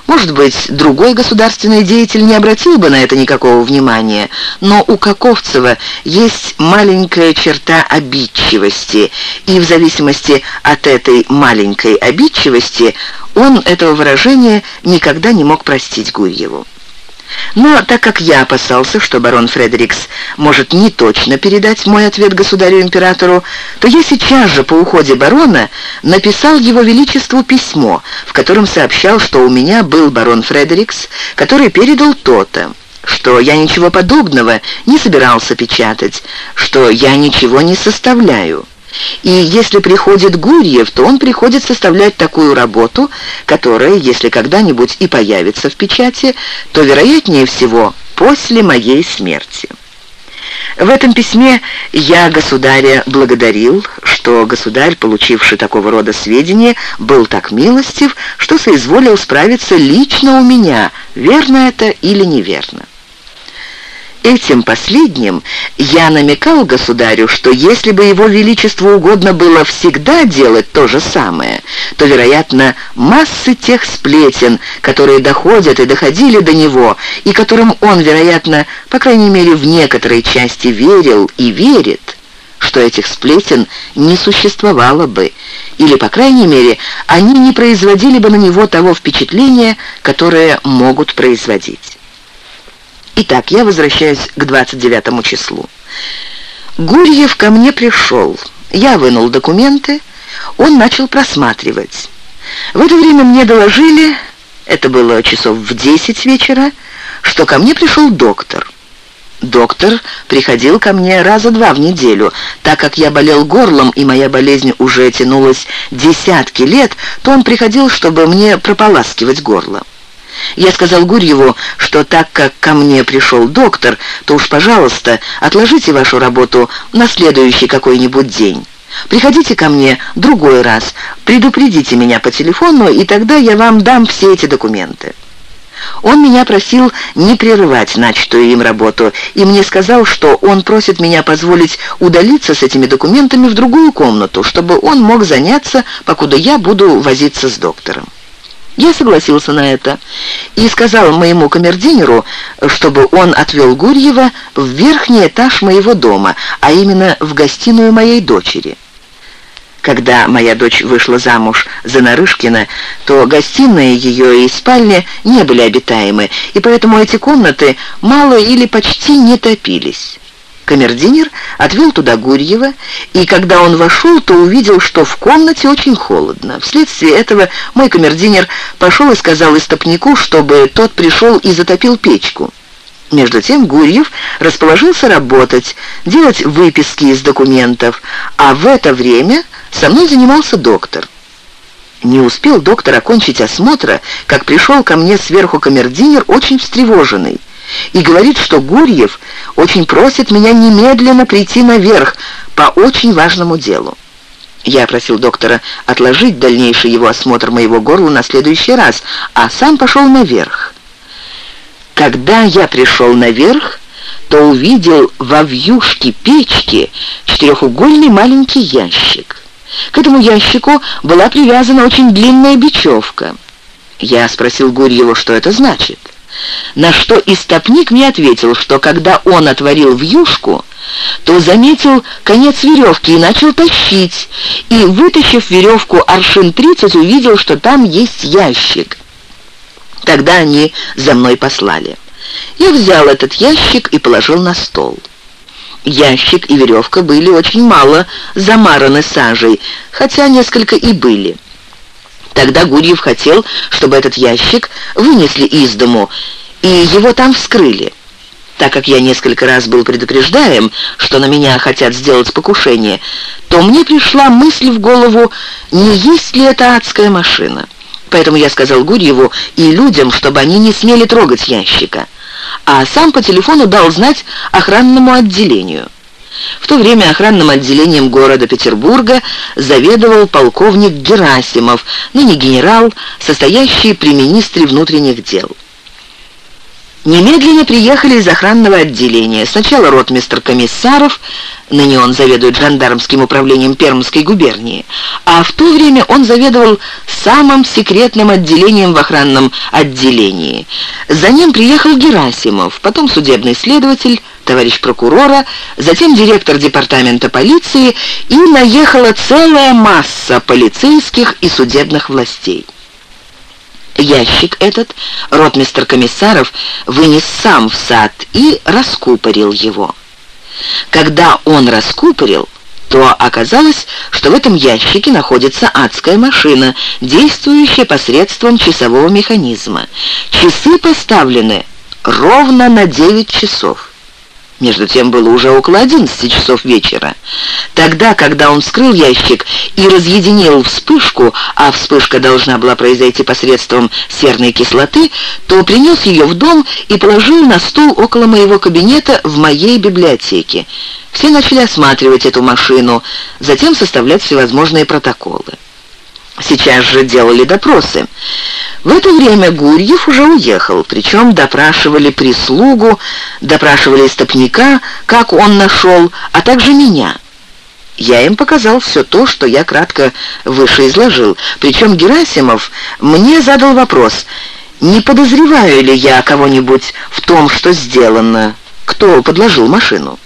Speaker 1: может быть, другой государственный деятель не обратил бы на это никакого внимания, но у Каковцева есть маленькая черта обидчивости, и в зависимости от этой маленькой обидчивости он этого выражения никогда не мог простить Гурьеву. Но так как я опасался, что барон Фредерикс может не точно передать мой ответ государю-императору, то я сейчас же по уходе барона написал его величеству письмо, в котором сообщал, что у меня был барон Фредерикс, который передал то-то что я ничего подобного не собирался печатать, что я ничего не составляю. И если приходит Гурьев, то он приходит составлять такую работу, которая, если когда-нибудь и появится в печати, то, вероятнее всего, после моей смерти. В этом письме я государя благодарил, что государь, получивший такого рода сведения, был так милостив, что соизволил справиться лично у меня, верно это или неверно. Этим последним я намекал государю, что если бы его величеству угодно было всегда делать то же самое, то, вероятно, массы тех сплетен, которые доходят и доходили до него, и которым он, вероятно, по крайней мере в некоторой части верил и верит, что этих сплетен не существовало бы, или, по крайней мере, они не производили бы на него того впечатления, которое могут производить. Итак, я возвращаюсь к 29 числу. Гурьев ко мне пришел. Я вынул документы. Он начал просматривать. В это время мне доложили, это было часов в 10 вечера, что ко мне пришел доктор. Доктор приходил ко мне раза два в неделю. Так как я болел горлом, и моя болезнь уже тянулась десятки лет, то он приходил, чтобы мне прополаскивать горло. Я сказал Гурьеву, что так как ко мне пришел доктор, то уж, пожалуйста, отложите вашу работу на следующий какой-нибудь день. Приходите ко мне другой раз, предупредите меня по телефону, и тогда я вам дам все эти документы. Он меня просил не прерывать начатую им работу, и мне сказал, что он просит меня позволить удалиться с этими документами в другую комнату, чтобы он мог заняться, покуда я буду возиться с доктором. Я согласился на это и сказал моему камердинеру, чтобы он отвел Гурьева в верхний этаж моего дома, а именно в гостиную моей дочери. Когда моя дочь вышла замуж за Нарышкина, то гостиная ее и спальня не были обитаемы, и поэтому эти комнаты мало или почти не топились. Камердинер отвел туда Гурьева, и когда он вошел, то увидел, что в комнате очень холодно. Вследствие этого мой камердинер пошел и сказал истопнику, чтобы тот пришел и затопил печку. Между тем Гурьев расположился работать, делать выписки из документов, а в это время со мной занимался доктор. Не успел доктор окончить осмотра, как пришел ко мне сверху камердинер, очень встревоженный и говорит, что Гурьев очень просит меня немедленно прийти наверх по очень важному делу. Я просил доктора отложить дальнейший его осмотр моего горла на следующий раз, а сам пошел наверх. Когда я пришел наверх, то увидел во вьюшке печки четырехугольный маленький ящик. К этому ящику была привязана очень длинная бечевка. Я спросил Гурьева, что это значит. На что истопник мне ответил, что когда он отворил вьюшку, то заметил конец веревки и начал тащить, и, вытащив веревку аршин 30, увидел, что там есть ящик. Тогда они за мной послали. Я взял этот ящик и положил на стол. Ящик и веревка были очень мало замараны сажей, хотя несколько и были. Тогда Гурьев хотел, чтобы этот ящик вынесли из дому, и его там вскрыли. Так как я несколько раз был предупреждаем, что на меня хотят сделать покушение, то мне пришла мысль в голову, не есть ли это адская машина. Поэтому я сказал Гурьеву и людям, чтобы они не смели трогать ящика. А сам по телефону дал знать охранному отделению. В то время охранным отделением города Петербурга заведовал полковник Герасимов, ныне генерал, состоящий при министре внутренних дел. Немедленно приехали из охранного отделения. Сначала ротмистр Комиссаров, ныне он заведует жандармским управлением Пермской губернии, а в то время он заведовал самым секретным отделением в охранном отделении. За ним приехал Герасимов, потом судебный следователь, товарищ прокурора, затем директор департамента полиции, и наехала целая масса полицейских и судебных властей. Ящик этот ротмистр Комиссаров вынес сам в сад и раскупорил его. Когда он раскупорил, то оказалось, что в этом ящике находится адская машина, действующая посредством часового механизма. Часы поставлены ровно на 9 часов. Между тем было уже около 11 часов вечера. Тогда, когда он вскрыл ящик и разъединил вспышку, а вспышка должна была произойти посредством серной кислоты, то принес ее в дом и положил на стул около моего кабинета в моей библиотеке. Все начали осматривать эту машину, затем составлять всевозможные протоколы. Сейчас же делали допросы. В это время Гурьев уже уехал, причем допрашивали прислугу, допрашивали истопника, как он нашел, а также меня. Я им показал все то, что я кратко выше изложил. Причем Герасимов мне задал вопрос, не подозреваю ли я кого-нибудь в том, что сделано, кто подложил машину.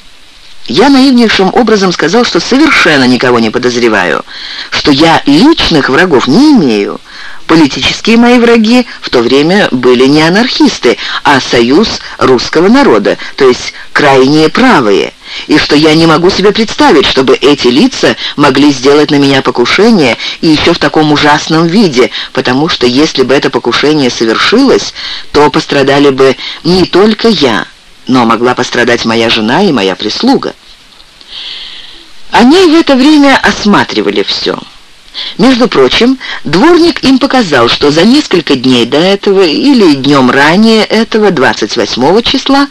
Speaker 1: Я наивнейшим образом сказал, что совершенно никого не подозреваю, что я личных врагов не имею. Политические мои враги в то время были не анархисты, а союз русского народа, то есть крайние правые, и что я не могу себе представить, чтобы эти лица могли сделать на меня покушение и еще в таком ужасном виде, потому что если бы это покушение совершилось, то пострадали бы не только я, но могла пострадать моя жена и моя прислуга. Они в это время осматривали все. Между прочим, дворник им показал, что за несколько дней до этого или днем ранее этого, 28 числа,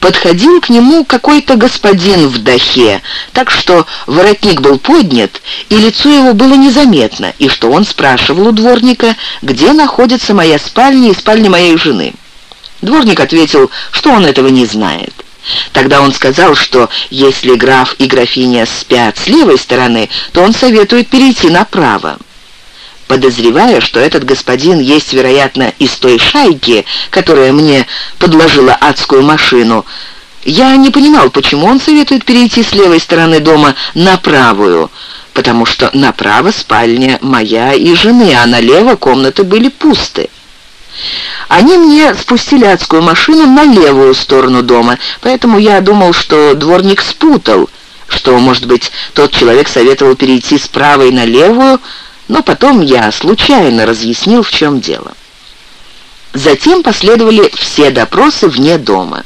Speaker 1: подходил к нему какой-то господин в дахе, так что воротник был поднят, и лицо его было незаметно, и что он спрашивал у дворника, где находится моя спальня и спальня моей жены. Дворник ответил, что он этого не знает. Тогда он сказал, что если граф и графиня спят с левой стороны, то он советует перейти направо. подозревая, что этот господин есть, вероятно, из той шайки, которая мне подложила адскую машину, я не понимал, почему он советует перейти с левой стороны дома на правую, потому что направо спальня моя и жены, а налево комнаты были пусты. Они мне спустили адскую машину на левую сторону дома, поэтому я думал, что дворник спутал, что, может быть, тот человек советовал перейти с правой на левую, но потом я случайно разъяснил, в чем дело. Затем последовали все допросы вне дома.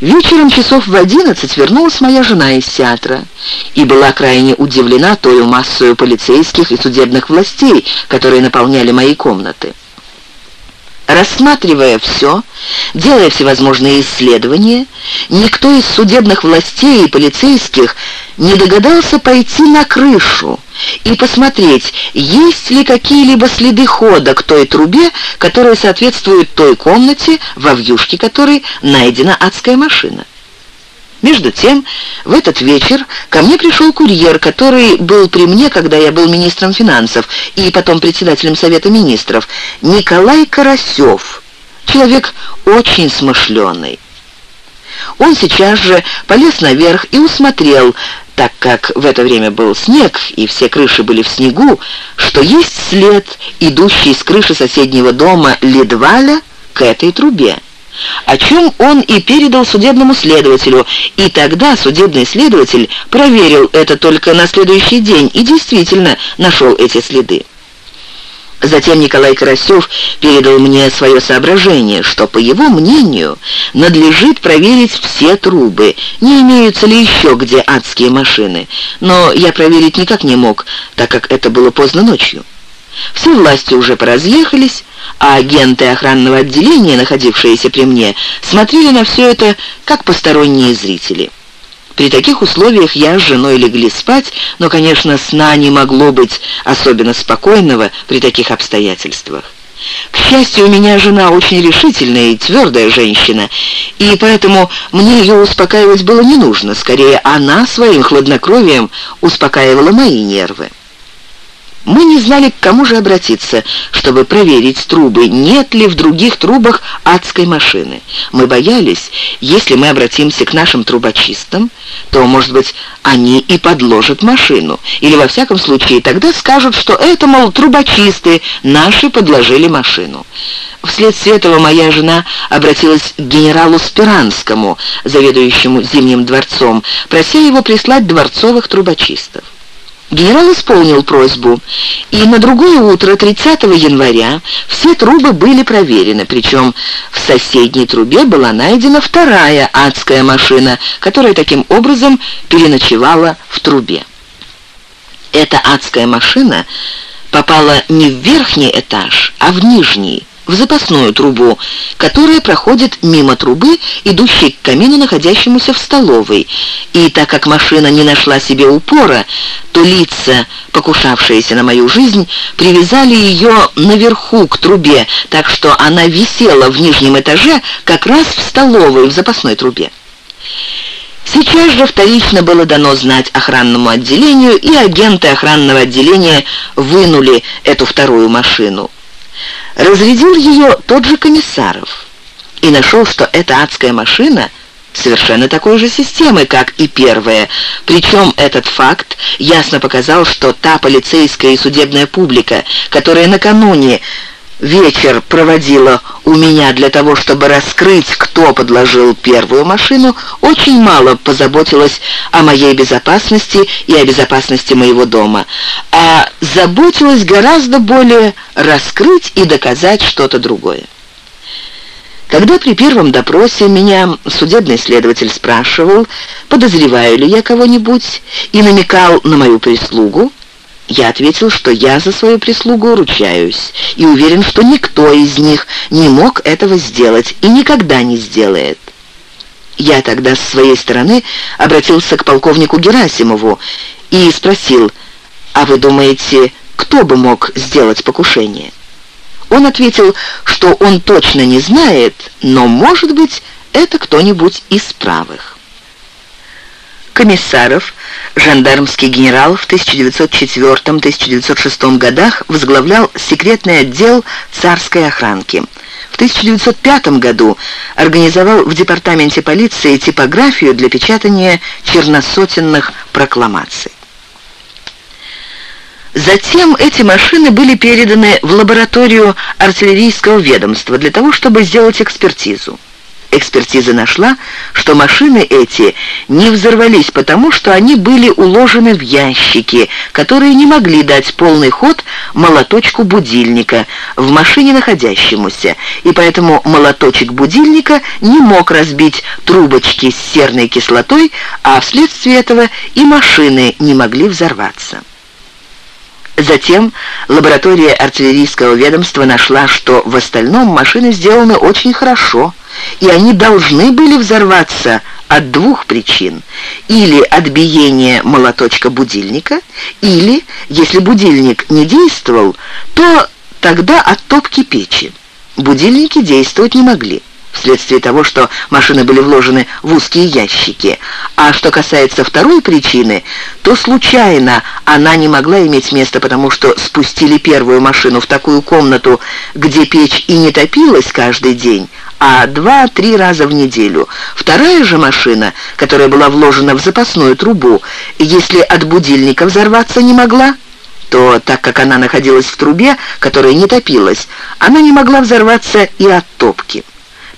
Speaker 1: Вечером часов в одиннадцать вернулась моя жена из театра и была крайне удивлена той массою полицейских и судебных властей, которые наполняли мои комнаты. Рассматривая все, делая всевозможные исследования, никто из судебных властей и полицейских не догадался пойти на крышу и посмотреть, есть ли какие-либо следы хода к той трубе, которая соответствует той комнате, во вьюшке которой найдена адская машина. Между тем, в этот вечер ко мне пришел курьер, который был при мне, когда я был министром финансов и потом председателем Совета министров, Николай Карасев, человек очень смышленый. Он сейчас же полез наверх и усмотрел, так как в это время был снег и все крыши были в снегу, что есть след, идущий с крыши соседнего дома Ледваля к этой трубе о чем он и передал судебному следователю, и тогда судебный следователь проверил это только на следующий день и действительно нашел эти следы. Затем Николай Карасев передал мне свое соображение, что, по его мнению, надлежит проверить все трубы, не имеются ли еще где адские машины. Но я проверить никак не мог, так как это было поздно ночью. Все власти уже поразъехались, а агенты охранного отделения, находившиеся при мне, смотрели на все это как посторонние зрители. При таких условиях я с женой легли спать, но, конечно, сна не могло быть особенно спокойного при таких обстоятельствах. К счастью, у меня жена очень решительная и твердая женщина, и поэтому мне ее успокаивать было не нужно. Скорее, она своим хладнокровием успокаивала мои нервы. Мы не знали, к кому же обратиться, чтобы проверить трубы, нет ли в других трубах адской машины. Мы боялись, если мы обратимся к нашим трубочистам, то, может быть, они и подложат машину. Или, во всяком случае, тогда скажут, что это, мол, трубочисты, наши подложили машину. Вследствие этого моя жена обратилась к генералу Спиранскому, заведующему Зимним дворцом, прося его прислать дворцовых трубочистов. Генерал исполнил просьбу, и на другое утро, 30 января, все трубы были проверены, причем в соседней трубе была найдена вторая адская машина, которая таким образом переночевала в трубе. Эта адская машина попала не в верхний этаж, а в нижний, в запасную трубу, которая проходит мимо трубы, идущей к камину, находящемуся в столовой. И так как машина не нашла себе упора, то лица, покушавшиеся на мою жизнь, привязали ее наверху к трубе, так что она висела в нижнем этаже как раз в столовой, в запасной трубе. Сейчас же вторично было дано знать охранному отделению, и агенты охранного отделения вынули эту вторую машину. Разрядил ее тот же Комиссаров и нашел, что эта адская машина совершенно такой же системы, как и первая. Причем этот факт ясно показал, что та полицейская и судебная публика, которая накануне вечер проводила у меня для того, чтобы раскрыть, кто подложил первую машину, очень мало позаботилась о моей безопасности и о безопасности моего дома, а заботилась гораздо более раскрыть и доказать что-то другое. Когда при первом допросе меня судебный следователь спрашивал, подозреваю ли я кого-нибудь, и намекал на мою прислугу, я ответил, что я за свою прислугу ручаюсь и уверен, что никто из них не мог этого сделать и никогда не сделает. Я тогда с своей стороны обратился к полковнику Герасимову и спросил, «А вы думаете, кто бы мог сделать покушение?» Он ответил, что он точно не знает, но, может быть, это кто-нибудь из правых. Комиссаров, жандармский генерал в 1904-1906 годах возглавлял секретный отдел царской охранки. В 1905 году организовал в департаменте полиции типографию для печатания черносотенных прокламаций. Затем эти машины были переданы в лабораторию артиллерийского ведомства для того, чтобы сделать экспертизу. Экспертиза нашла, что машины эти не взорвались потому, что они были уложены в ящики, которые не могли дать полный ход молоточку будильника в машине находящемуся, и поэтому молоточек будильника не мог разбить трубочки с серной кислотой, а вследствие этого и машины не могли взорваться. Затем лаборатория артиллерийского ведомства нашла, что в остальном машины сделаны очень хорошо, и они должны были взорваться от двух причин. Или от биения молоточка будильника, или, если будильник не действовал, то тогда от топки печи. Будильники действовать не могли вследствие того, что машины были вложены в узкие ящики. А что касается второй причины, то случайно она не могла иметь места, потому что спустили первую машину в такую комнату, где печь и не топилась каждый день, а два-три раза в неделю. Вторая же машина, которая была вложена в запасную трубу, если от будильника взорваться не могла, то, так как она находилась в трубе, которая не топилась, она не могла взорваться и от топки.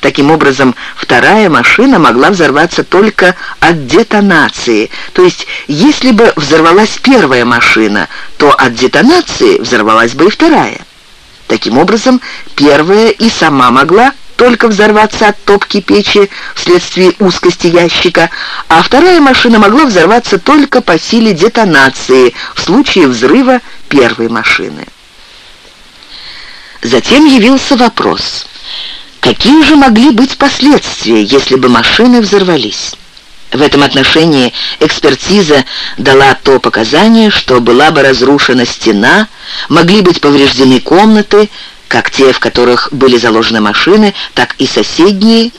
Speaker 1: Таким образом, вторая машина могла взорваться только от детонации. То есть, если бы взорвалась первая машина, то от детонации взорвалась бы и вторая. Таким образом, первая и сама могла только взорваться от топки печи вследствие узкости ящика, а вторая машина могла взорваться только по силе детонации в случае взрыва первой машины. Затем явился вопрос – Какие же могли быть последствия, если бы машины взорвались? В этом отношении экспертиза дала то показание, что была бы разрушена стена, могли быть повреждены комнаты, как те, в которых были заложены машины, так и соседние.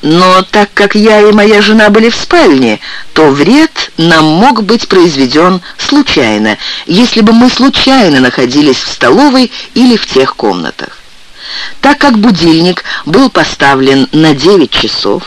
Speaker 1: Но так как я и моя жена были в спальне, то вред нам мог быть произведен случайно, если бы мы случайно находились в столовой или в тех комнатах. Так как будильник был поставлен на 9 часов,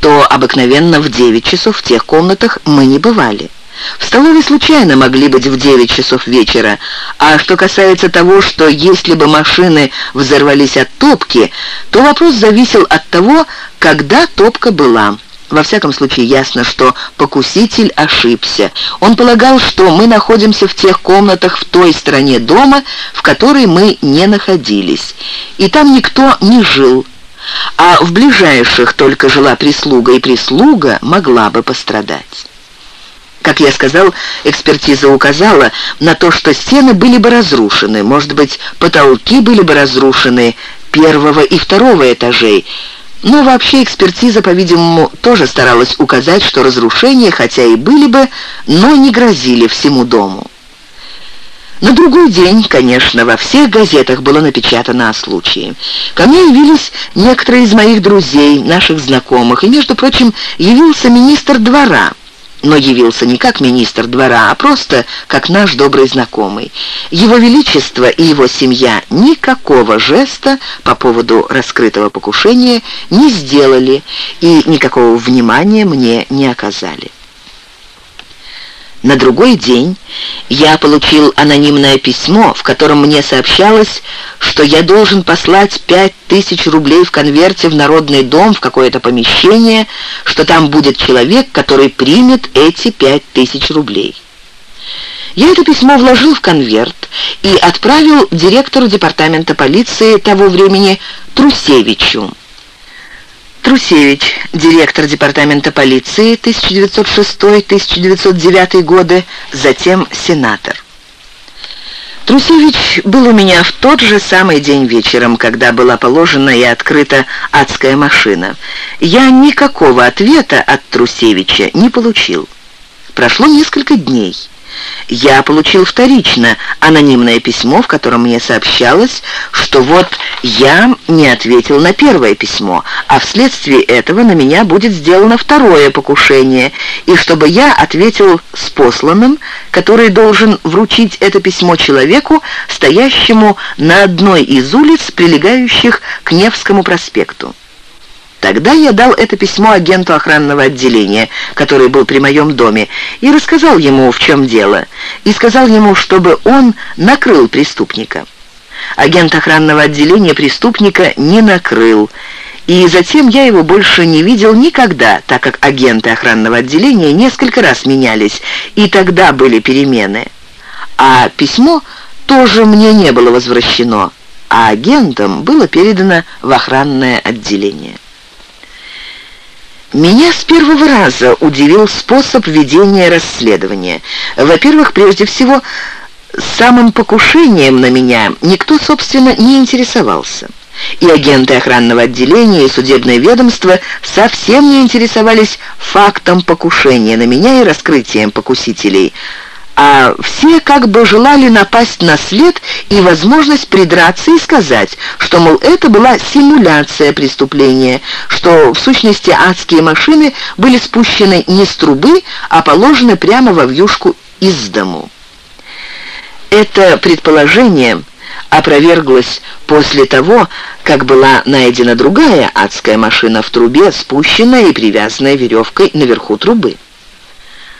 Speaker 1: то обыкновенно в 9 часов в тех комнатах мы не бывали. В столовой случайно могли быть в 9 часов вечера, а что касается того, что если бы машины взорвались от топки, то вопрос зависел от того, когда топка была. Во всяком случае, ясно, что покуситель ошибся. Он полагал, что мы находимся в тех комнатах в той стороне дома, в которой мы не находились. И там никто не жил. А в ближайших только жила прислуга, и прислуга могла бы пострадать. Как я сказал, экспертиза указала на то, что стены были бы разрушены, может быть, потолки были бы разрушены первого и второго этажей, но вообще экспертиза, по-видимому, тоже старалась указать, что разрушения, хотя и были бы, но не грозили всему дому. На другой день, конечно, во всех газетах было напечатано о случае. Ко мне явились некоторые из моих друзей, наших знакомых, и, между прочим, явился министр двора – но явился не как министр двора, а просто как наш добрый знакомый. Его Величество и его семья никакого жеста по поводу раскрытого покушения не сделали и никакого внимания мне не оказали. На другой день я получил анонимное письмо, в котором мне сообщалось, что я должен послать пять тысяч рублей в конверте в Народный дом, в какое-то помещение, что там будет человек, который примет эти пять тысяч рублей. Я это письмо вложил в конверт и отправил директору департамента полиции того времени Трусевичу. Трусевич, директор департамента полиции 1906-1909 годы, затем сенатор. Трусевич был у меня в тот же самый день вечером, когда была положена и открыта адская машина. Я никакого ответа от Трусевича не получил. Прошло несколько дней. Я получил вторично анонимное письмо, в котором мне сообщалось, что вот я не ответил на первое письмо, а вследствие этого на меня будет сделано второе покушение, и чтобы я ответил с посланным, который должен вручить это письмо человеку, стоящему на одной из улиц, прилегающих к Невскому проспекту. Тогда я дал это письмо агенту охранного отделения, который был при моем доме, и рассказал ему, в чем дело, и сказал ему, чтобы он накрыл преступника. Агент охранного отделения преступника не накрыл, и затем я его больше не видел никогда, так как агенты охранного отделения несколько раз менялись, и тогда были перемены. А письмо тоже мне не было возвращено, а агентам было передано в охранное отделение. Меня с первого раза удивил способ ведения расследования. Во-первых, прежде всего, самым покушением на меня никто, собственно, не интересовался. И агенты охранного отделения, и судебное ведомство совсем не интересовались фактом покушения на меня и раскрытием покусителей – а все как бы желали напасть на след и возможность придраться и сказать, что, мол, это была симуляция преступления, что, в сущности, адские машины были спущены не с трубы, а положены прямо во вьюшку из дому. Это предположение опроверглось после того, как была найдена другая адская машина в трубе, спущенная и привязанная веревкой наверху трубы.